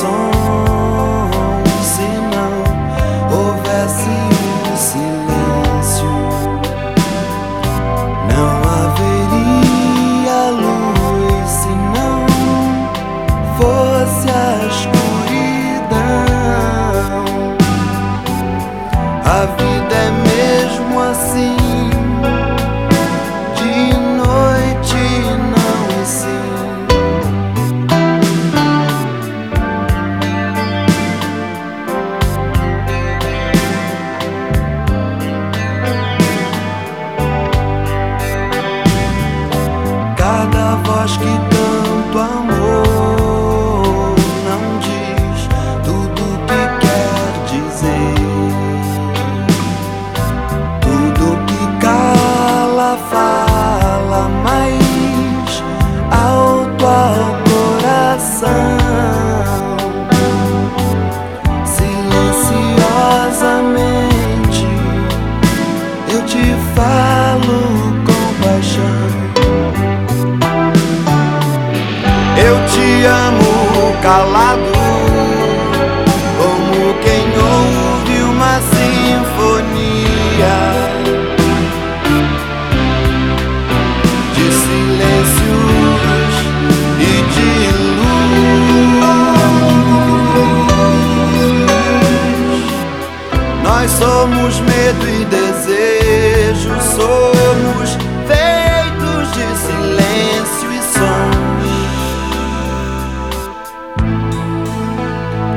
song. voz que. Nós somos medo e desejo, somos feitos de silêncio e som.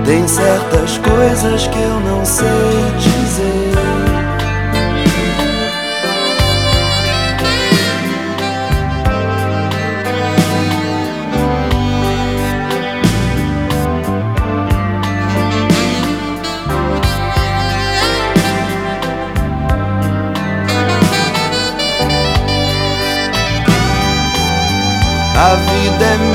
Tem certas coisas que eu não sei dizer. A vida é mesmo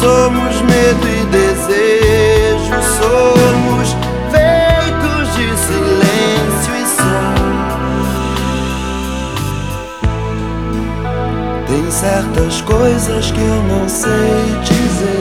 somos medo e desejo, somos feitos de silêncio e som. Tem certas coisas que eu não sei dizer.